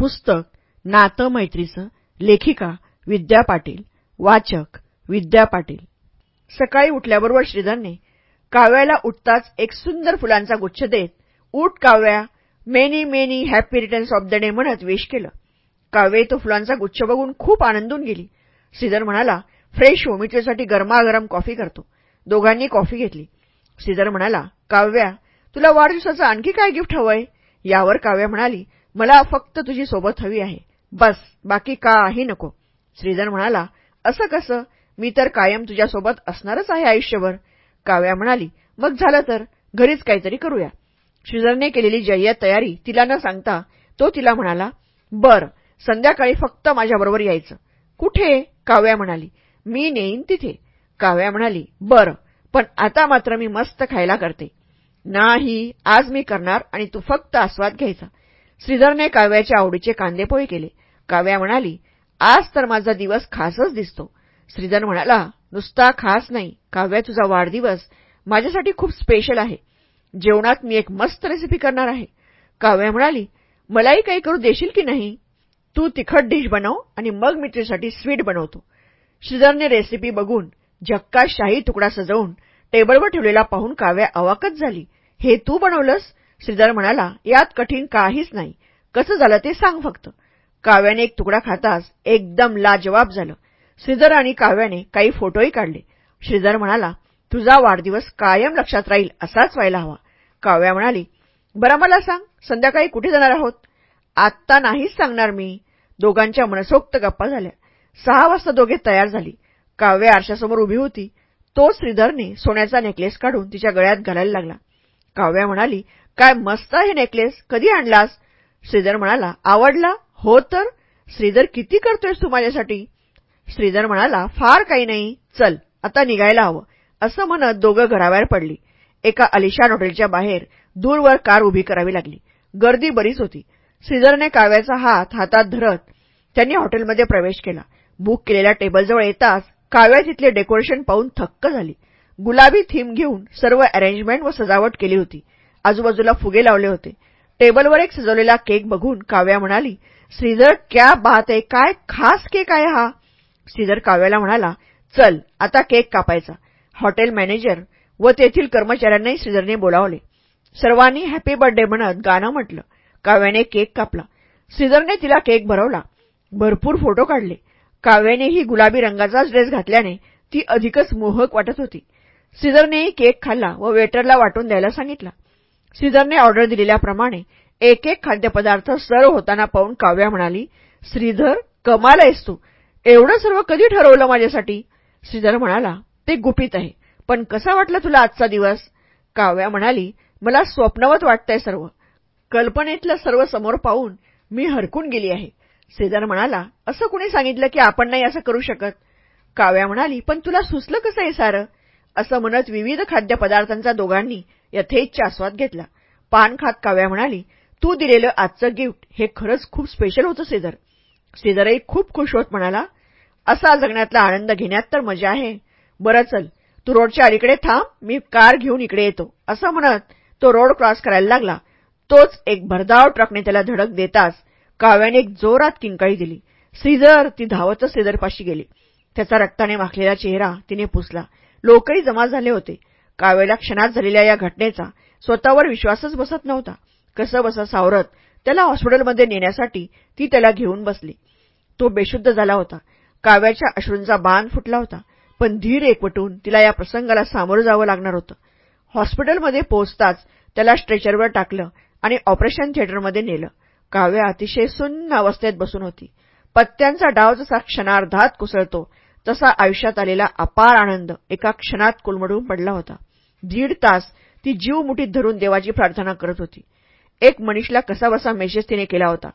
पुस्तक नातं मैत्रीचं लेखिका विद्या पाटील वाचक विद्या पाटील. सकाळी उठल्याबरोबर श्रीधरने काव्याला उठताच एक सुंदर फुलांचा गुच्छ देत उठ Kavya many many happy returns of the day म्हणत विश केलं. काव्य तो फुलांचा गुच्छ बघून खूप आनंदून गेली. श्रीधर म्हणाला फ्रेश हो मी तुझ्यासाठी गरमागरम कॉफी करतो. दोघांनी कॉफी घेतली. श्रीधर म्हणाला काव्या तुला वाढदिवसाचं आणखी काय गिफ्ट हवंय? यावर काव्या म्हणाली मला फक्त तुझी सोबत हवी आहे. बस बाकी काही नको. श्रीधर म्हणाला असं कसं? मी तर कायम तुझ्यासोबत असणारच आहे आयुष्यभर. काव्या म्हणाली मग झालं तर? घरीच काहीतरी करूया. श्रीधरने केलेली जय्यत तयारी तिला न सांगता तो तिला म्हणाला बर संध्याकाळी फक्त माझ्याबरोबर यायचं. कुठे? काव्या म्हणाली. मी नेईन तिथे. काव्या म्हणाली बरं पण आता मात्र मी मस्त खायला करते. नाही आज मी करणार आणि तू फक्त आस्वाद घ्यायचा. श्रीधरने काव्याच्या आवडीचे कांदेपोळे केले. काव्या म्हणाली आज तर माझा दिवस खासच दिसतो. श्रीधर म्हणाला नुसता खास नाही काव्या तुझा वाढदिवस माझ्यासाठी खूप स्पेशल आहे. जेवणात मी एक मस्त रेसिपी करणार आहे. काव्या म्हणाली मलाही काही करू देशील की नाही? तू तिखट डिश बनव आणि मग मी तुझ्यासाठी स्वीट बनवतो. श्रीधरने रेसिपी बघून झक्का शाही तुकडा सजवून टेबलवर ठेवलेला पाहून काव्या अवाकच झाली. हे तू बनवलंस? श्रीधर म्हणाला यात कठीण काहीच नाही. कसं झालं ते सांग फक्त. काव्याने एक तुकडा खाताच एकदम लाजवाब झालं. श्रीधर आणि काव्याने काही फोटोही काढले. श्रीधर म्हणाला तुझा वाढदिवस कायम लक्षात राहील असाच व्हायला हवा. काव्या म्हणाली बरं मला सांग संध्याकाळी कुठे जाणार आहोत? आत्ता नाहीच सांगणार मी. दोघांच्या मनसोक्त गप्पा झाल्या. सहा वाजता दोघे तयार झाली. काव्य आरशासमोर उभी होती. तो श्रीधरने सोन्याचा नेकलेस काढून तिच्या गळ्यात घालायला लागला. काव्या म्हणाली काय मस्त आहे नेकलेस. कधी आणलास? श्रीधर म्हणाला आवडला? हो तर. श्रीधर किती करतोयस तू माझ्यासाठी? श्रीधर म्हणाला फार काही नाही. चल आता निघायला हवं. असं म्हणत दोघं घराबाहेर पडली. एका अलिशान हॉटेलच्या बाहेर दूरवर कार उभी करावी लागली. गर्दी बरीच होती. श्रीधरने काव्याचा हात हातात धरत त्यांनी हॉटेलमध्ये प्रवेश केला. बुक केलेल्या टेबलजवळ येताच काव्या तिथले डेकोरेशन पाहून थक्क झाली. गुलाबी थीम घेऊन सर्व अरेंजमेंट व सजावट केली होती. आजूबाजूला फुगे लावले होते. टेबलवर एक सजवलेला केक बघून काव्या म्हणाली श्रीधर क्या बात आहे? काय खास केक आहे हा? श्रीधर काव्याला म्हणाला चल आता केक कापायचा. हॉटेल मॅनेजर व तेथील कर्मचाऱ्यांनाही श्रीधरने बोलावले. सर्वांनी हॅपी बर्थडे म्हणत गाणं म्हटलं. काव्याने केक कापला. श्रीधरने तिला केक भरवला. भरपूर फोटो काढले. काव्यानेही गुलाबी रंगाचाच ड्रेस घातल्याने ती अधिकच मोहक वाटत होती. श्रीधरनेही केक खाल्ला व वेटरला वाटून द्यायला सांगितला. श्रीधरने ऑर्डर दिलेल्याप्रमाणे एक एक खाद्यपदार्थ सर्व होताना पाहून काव्या म्हणाली श्रीधर कमाल आहेस तू. एवढं सर्व कधी ठरवलं माझ्यासाठी? श्रीधर म्हणाला ते गुपित आहे पण कसा वाटला तुला आजचा दिवस? काव्या म्हणाली मला स्वप्नवत वाटतंय सर्व. कल्पनेतलं सर्व समोर पाहून मी हरकून गेली आहे. श्रीधर म्हणाला असं कुणी सांगितलं की आपण नाही असं करू शकत? काव्या म्हणाली पण तुला सुचलं कसं आहे सारं? असं म्हणत विविध खाद्यपदार्थांचा दोघांनी यथेच्छ आस्वाद घेतला. पान खात काव्या म्हणाली तू दिलेलं आजचं गिफ्ट हे खरंच खूप स्पेशल होतं श्रीधर श्रीधरही खूप खुश होत म्हणाला असा जगण्यातला आनंद घेण्यात तर मजा आहे. बरं चल तू रोडच्या अलीकडे थांब मी कार घेऊन इकडे येतो. असं म्हणत तो रोड क्रॉस करायला लागला. तोच एक भरधाव ट्रकने त्याला धडक देताच काव्याने एक जोरात किंकाळी दिली. श्रीधर ती धावतच श्रीधरपाशी गेली. त्याचा रक्ताने माखलेला चेहरा तिने पुसला. लोकही जमा झाले होते. काव्याला क्षणात झालेल्या या घटनेचा स्वतःवर विश्वासच बसत नव्हता. कसं बसा सावरत त्याला हॉस्पिटलमध्ये नेण्यासाठी ती त्याला घेऊन बसली. तो बेशुद्ध झाला होता. काव्याच्या अश्रूंचा बांध फुटला होता पण धीर एकवटून तिला या प्रसंगाला सामोरं जावं लागणार होतं. हॉस्पिटलमध्ये पोहोचताच त्याला स्ट्रेचरवर टाकलं आणि ऑपरेशन थिएटरमध्ये नेलं. काव्या अतिशय सुन्न अवस्थेत बसून होती. पत्त्यांचा डाव जसा क्षणार्धात कुसळतो तसा आयुष्यात आलेला अपार आनंद एका क्षणात कुलमडून पडला होता. दीड तास ती जीव मुठीत धरून देवाची प्रार्थना करत होती. एक मनीषला कसाबसा मेसेज तिने केला होता.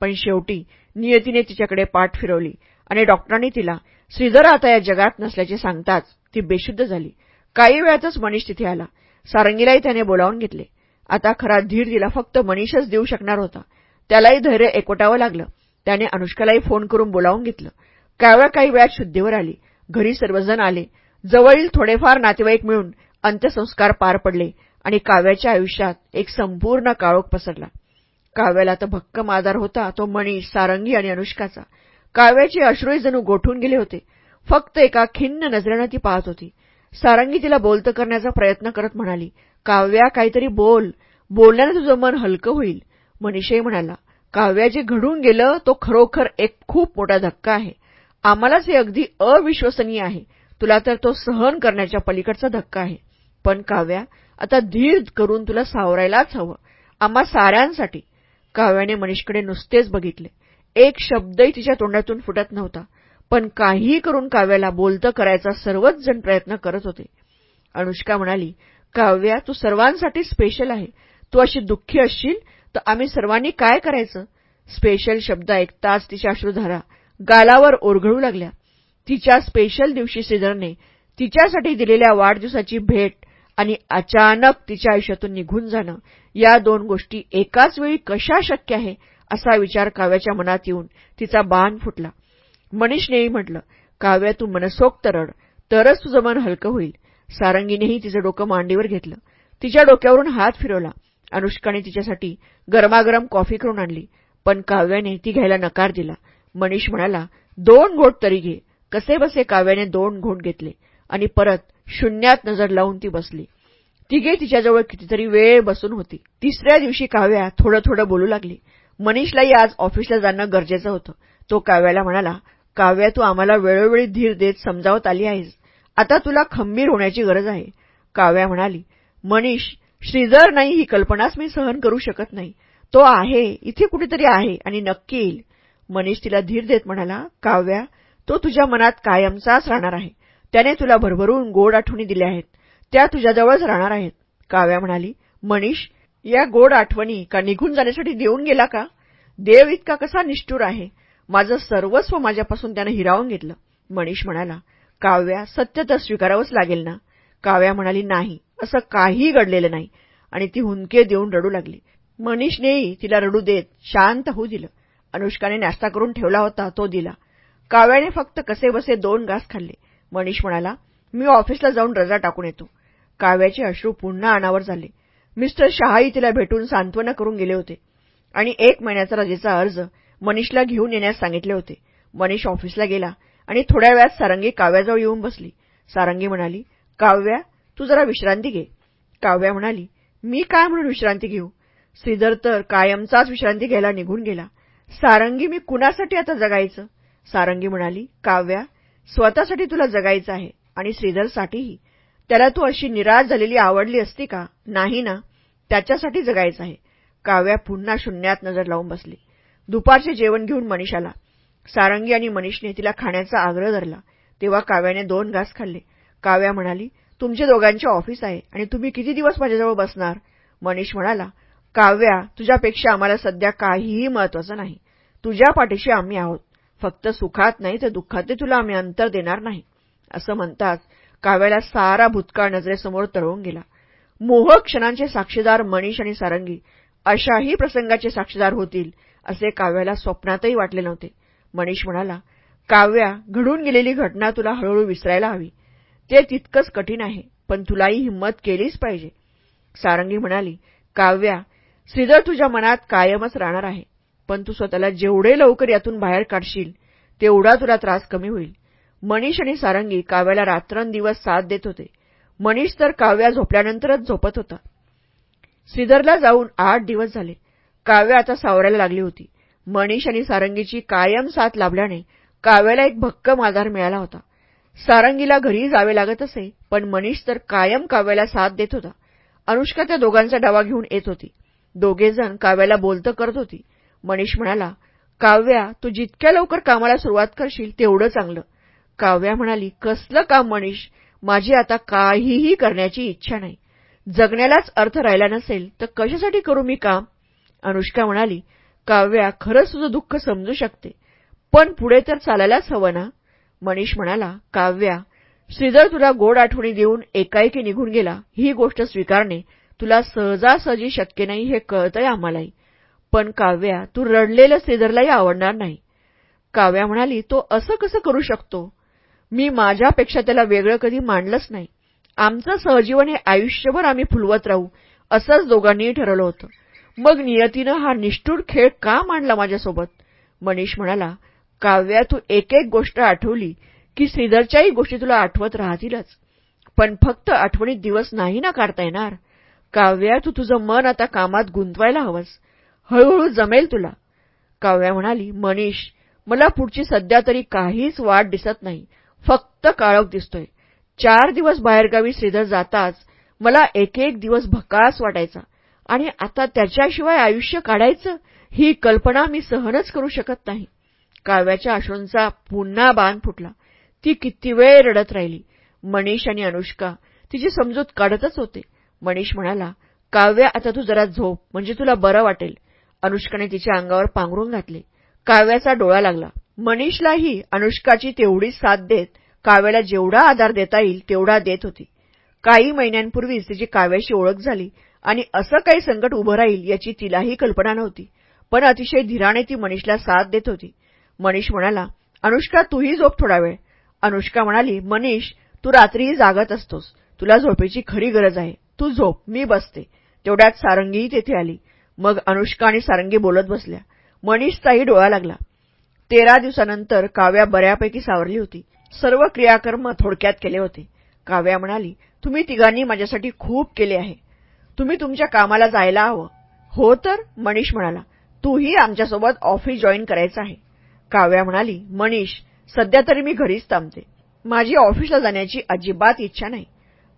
पण शेवटी नियतीने तिच्याकडे पाठ फिरवली आणि डॉक्टरांनी तिला श्रीधर आता या जगात नसल्याचे सांगताच ती बेशुद्ध झाली. काही वेळातच मनीष तिथे आला. सारंगीलाही त्याने बोलावून घेतले. आता खरा धीर तिला फक्त मनीषच देऊ शकणार होता. त्यालाही धैर्य एकवटावं लागलं. त्याने अनुष्कालाही फोन करून बोलावून घेतलं. काव्या काही वेळात शुद्धीवर आली. घरी सर्वजण आले. जवळील थोडेफार नातेवाईक मिळून अंत्यसंस्कार पार पडले आणि काव्याच्या आयुष्यात एक संपूर्ण काळोख पसरला. काव्याला तर भक्कम आधार होता तो मनीष सारंगी आणि अनुष्काचा. काव्याचे अश्रूही जणू गोठून गेले होते. फक्त एका खिन्न नजरेनं ती पाहत होती. सारंगी तिला बोलतं करण्याचा प्रयत्न करत म्हणाली काव्या काहीतरी बोल. बोलण्यानं तुझं मन हलकं होईल. मनीषही म्हणाला काव्या जे घडून गेलं तो खरोखर एक खूप मोठा धक्का आहे. आम्हालाच हे अगदी अविश्वसनीय आहे. तुला तर तो सहन करण्याच्या पलीकडचा धक्का आहे. पण काव्या आता धीर करून तुला सावरायलाच हवं. आम्हा साऱ्यांसाठी. काव्याने मनीषकडे नुसतेच बघितले. एक शब्दही तिच्या तोंडातून फुटत नव्हता. पण काहीही करून काव्याला बोलतं करायचा सर्वच जण प्रयत्न करत होते. अनुष्का म्हणाली काव्या तू सर्वांसाठी स्पेशल आहे. तू अशी दुःखी असशील तर आम्ही सर्वांनी काय करायचं? स्पेशल शब्द ऐकताच तिच्या अश्रुधारा गालावर ओरघळू लागल्या. तिच्या स्पेशल दिवशी श्रीधरने तिच्यासाठी दिलेल्या वाढदिवसाची भेट आणि अचानक तिच्या आयुष्यातून निघून जाणं. या दोन गोष्टी एकाच वेळी कशा शक्य आहे असा विचार काव्याच्या मनात येऊन तिचा बाण फुटला. मनीषनेही म्हटलं काव्या तू मनसोक्त रड. तरच तुझं मन हलकं होईल. सारंगीनेही तिचं डोकं मांडीवर घेतलं. तिच्या डोक्यावरून हात फिरवला. अनुष्काने तिच्यासाठी गरमागरम कॉफी करून आणली. पण काव्याने ती घ्यायला नकार दिला. मनीष म्हणाला दोन घोट तरी घे. कसे बसे काव्याने दोन घोट घेतले. आणि परत शून्यात नजर लावून ती बसली. तिघे तिच्याजवळ कितीतरी वेळ बसून होती. तिसऱ्या दिवशी काव्या थोडं थोडं बोलू लागली. मनीषलाही आज ऑफिसला जाणं गरजेचं होतं. तो काव्याला म्हणाला काव्या तू आम्हाला वेळोवेळी धीर देत समजावत आली आहेस. आता तुला खंबीर होण्याची गरज आहे. काव्या म्हणाली मनीष श्रीधर नाही ही कल्पनाच मी सहन करू शकत नाही. तो आहे इथे कुठेतरी आहे आणि नक्की येईल. मनीष तिला धीर देत म्हणाला काव्या तो तुझ्या मनात कायमचाच राहणार आहे. त्याने तुला भरभरून गोड आठवणी दिल्या आहेत. त्या तुझ्याजवळच राहणार आहेत. काव्या म्हणाली मनीष या गोड आठवणी का निघून जाण्यासाठी देऊन गेला का? देव इतका कसा निष्ठूर आहे. माझं सर्वस्व माझ्यापासून त्यानं हिरावून घेतलं. मनीष म्हणाला काव्या सत्य तर स्वीकारावंच लागेल ना? काव्या म्हणाली नाही असं काहीही घडलेलं नाही. आणि ती हुंके देऊन रडू लागली. मनीषनेही तिला रडू देत शांत होऊ दिलं. अनुष्काने नाश्ता करून ठेवला होता तो दिला. काव्याने फक्त कसेबसे दोन घास खाल्ले. मनीष म्हणाला मी ऑफिसला जाऊन रजा टाकून येतो. काव्याचे अश्रू पुन्हा अनावर झाले. मिस्टर शहाई तिला भेटून सांत्वना करून गेले होते आणि एक महिन्याचा रजेचा अर्ज मनीषला घेऊन येण्यास सांगितले होते. मनीष ऑफिसला गेला आणि थोड्या वेळात सारंगी काव्याजवळ येऊन बसली. सारंगी म्हणाली काव्या तू जरा विश्रांती घे. काव्या म्हणाली मी काय म्हणून विश्रांती घेऊ? श्रीधर तर कायमचाच विश्रांती घ्यायला निघून गेला. सारंगी मी कुणासाठी आता जगायचं? सारंगी म्हणाली काव्या स्वतःसाठी तुला जगायचं आहे आणि श्रीधरसाठीही. त्याला तू अशी निराश झालेली आवडली असती का? नाही ना. त्याच्यासाठी जगायचं आहे. काव्या पुन्हा शून्यात नजर लावून बसली. दुपारचे जेवण घेऊन मनीषाला. सारंगी आणि मनीषने तिला खाण्याचा आग्रह धरला. तेव्हा काव्याने दोन घास खाल्ले. काव्या म्हणाली तुमचे दोघांचे ऑफिस आहे आणि तुम्ही किती दिवस माझ्याजवळ बसणार? मनीष म्हणाला काव्या तुझ्यापेक्षा आम्हाला सध्या काहीही महत्वाचं नाही. तुझ्या पाठीशी आम्ही आहोत. फक्त सुखात नाही तर दुःखातही तुला आम्ही अंतर देणार नाही. असं म्हणताच काव्याला सारा भूतकाळ नजरेसमोर तळवून गेला. मोहक क्षणांचे साक्षीदार मनीष आणि सारंगी अशाही प्रसंगाचे साक्षीदार होतील असे काव्याला स्वप्नातही वाटले नव्हते. मनीष म्हणाला काव्या घडून गेलेली घटना तुला हळूहळू विसरायला हवी. ते तितकंच कठीण आहे पण तुलाही हिंमत केलीच पाहिजे. सारंगी म्हणाली काव्या श्रीधर तुझ्या मनात कायमच राहणार आहे. पण तू स्वतःला जेवढे लवकर यातून बाहेर काढशील तेवढा तुला त्रास कमी होईल. मनीष आणि सारंगी काव्याला रात्रंदिवस साथ देत होते. मनीष तर काव्या झोपल्यानंतरच झोपत होता. श्रीधरला जाऊन आठ दिवस झाले. काव्या आता सावरायला लागली होती. मनीष आणि सारंगीची कायम साथ लाभल्याने काव्याला एक भक्कम आधार मिळाला होता. सारंगीला घरी जावे लागत असे पण मनीष तर कायम काव्याला साथ देत होता. अनुष्का त्या दोघांचा डबा घेऊन येत होती. दोघेजण काव्याला बोलतं करत होती. मनीष म्हणाला काव्या तू जितक्या लवकर कामाला सुरुवात करशील तेवढं चांगलं. काव्या म्हणाली कसलं काम मनीष? माझी आता काहीही करण्याची इच्छा नाही. जगण्यालाच अर्थ राहिला नसेल तर कशासाठी करू मी काम? अनुष्का म्हणाली काव्या खरंच तुझं दुःख समजू शकते पण पुढे तर चालायलाच हवं ना? मनीष म्हणाला काव्या श्रीधर तुला गोड आठवणी देऊन एकाएकी निघून गेला. ही गोष्ट स्वीकारणे. तुला सहजासहजी शक्य नाही हे कळतंय आम्हालाही. पण काव्या तू रडलेलं श्रीधरलाही आवडणार नाही. काव्या म्हणाली तो असं कसं करू शकतो? मी माझ्यापेक्षा त्याला वेगळं कधी मांडलंच नाही. आमचं सहजीवन हे आयुष्यभर आम्ही फुलवत राहू असंच दोघांनीही ठरवलं होतं. मग नियतीनं हा निष्ठूर खेळ का मांडला माझ्यासोबत? मनीष म्हणाला काव्या तू एक एक गोष्ट आठवली की श्रीधरच्याही गोष्टी तुला आठवत राहतीलच. पण फक्त आठवणीत दिवस नाही ना काढता येणार. काव्या तू तुझं मन आता कामात गुंतवायला हवंस. हळूहळू जमेल तुला. काव्या म्हणाली मनीष मला पुढची सध्या तरी काहीच वाट दिसत नाही. फक्त काळोख दिसतोय. चार दिवस बाहेरगावी श्रीधर जाताच मला एक एक दिवस भकास वाटायचा. आणि आता त्याच्याशिवाय आयुष्य काढायचं ही कल्पना मी सहनच करू शकत नाही. काव्याच्या अश्रूंचा पुन्हा बाण फुटला. ती किती वेळ रडत राहिली. मनीष आणि अनुष्का तिची समजूत काढतच होते. मनीष म्हणाला काव्या आता तू जरा झोप. म्हणजे तुला बरं वाटेल. अनुष्काने तिच्या अंगावर पांघरून घातले. काव्याचा डोळा लागला. मनीषलाही अनुष्काची तेवढीच साथ देत काव्याला जेवढा आधार देता येईल तेवढा देत होती. काही महिन्यांपूर्वीच तिची काव्याशी ओळख झाली आणि असं काही संकट उभं राहील याची तिलाही कल्पना नव्हती. पण अतिशय धीराने ती मनीषला साथ देत होती. मनीष म्हणाला अनुष्का तूही झोप थोडा वेळ. अनुष्का म्हणाली मनीष तू रात्रीही जागत असतोस. तुला झोपेची खरी गरज आहे. तू झोप मी बसते. तेवढ्यात सारंगीही तेथे आली. मग अनुष्का आणि सारंगी बोलत बसल्या. मनीषचाही डोळा लागला. तेरा दिवसानंतर काव्या बऱ्यापैकी सावरली होती. सर्व क्रियाकर्म थोडक्यात केले होते. काव्या म्हणाली तुम्ही तिघांनी माझ्यासाठी खूप केले आहे. तुम्ही तुमच्या कामाला जायला हवं. हो तर मनीष म्हणाला. तूही आमच्यासोबत ऑफिस जॉईन करायचं आहे. काव्या म्हणाली मनीष सध्या तरी मी घरीच थांबते. माझी ऑफिसला जाण्याची अजिबात इच्छा नाही.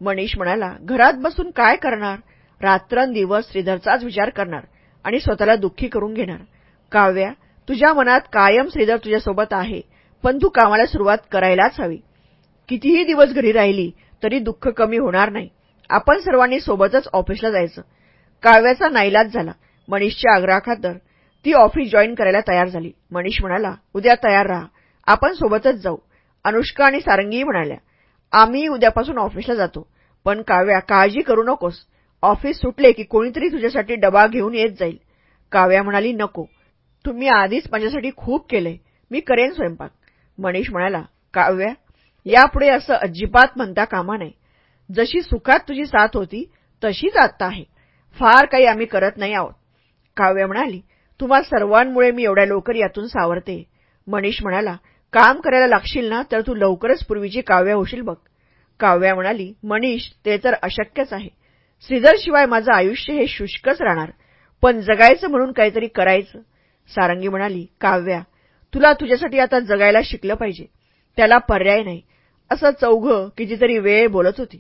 मनीष म्हणाला घरात बसून काय करणार? रात्रंदिवस श्रीधरचाच विचार करणार. आणि स्वतःला दुःखी करून घेणार. काव्या तुझ्या मनात कायम श्रीधर तुझ्यासोबत आहे पण तू कामाला सुरुवात करायलाच हवी. कितीही दिवस घरी राहिली तरी दुःख कमी होणार नाही. आपण सर्वांनी सोबतच ऑफिसला जायचं. काव्याचा नाईलाज झाला. मनीषच्या आग्रहाखातर ती ऑफिस जॉईन करायला तयार झाली. मनीष म्हणाला उद्या तयार राहा. आपण सोबतच जाऊ. अनुष्का आणि सारंगीही म्हणाल्या आम्ही उद्यापासून ऑफिसला जातो. पण काव्या काळजी करू नकोस. ऑफिस सुटले की कोणीतरी तुझ्यासाठी डबा घेऊन येत जाईल. काव्या म्हणाली नको. तुम्ही आधीच माझ्यासाठी खूप केलंय. मी करेन स्वयंपाक. मनीष म्हणाला काव्या यापुढे असं अजिबात म्हणता कामा नये. जशी सुखात तुझी साथ होती तशीच आत्ता आहे. फार काही आम्ही करत नाही आहोत. काव्य म्हणाली तुम्हा सर्वांमुळे मी एवढ्या लवकर यातून सावरते. मनीष म्हणाला काम करायला लागशील ना तर तू लवकरच पूर्वीची काव्य होशील बघ. काव्या म्हणाली मनीष ते तर अशक्यच आहे. श्रीधरशिवाय माझं आयुष्य हे शुष्कच राहणार. पण जगायचं म्हणून काहीतरी करायचं. सारंगी म्हणाली काव्या तुला तुझ्यासाठी आता जगायला शिकलं पाहिजे. त्याला पर्याय नाही. असं चौघं कितीतरी वेळ बोलत होती.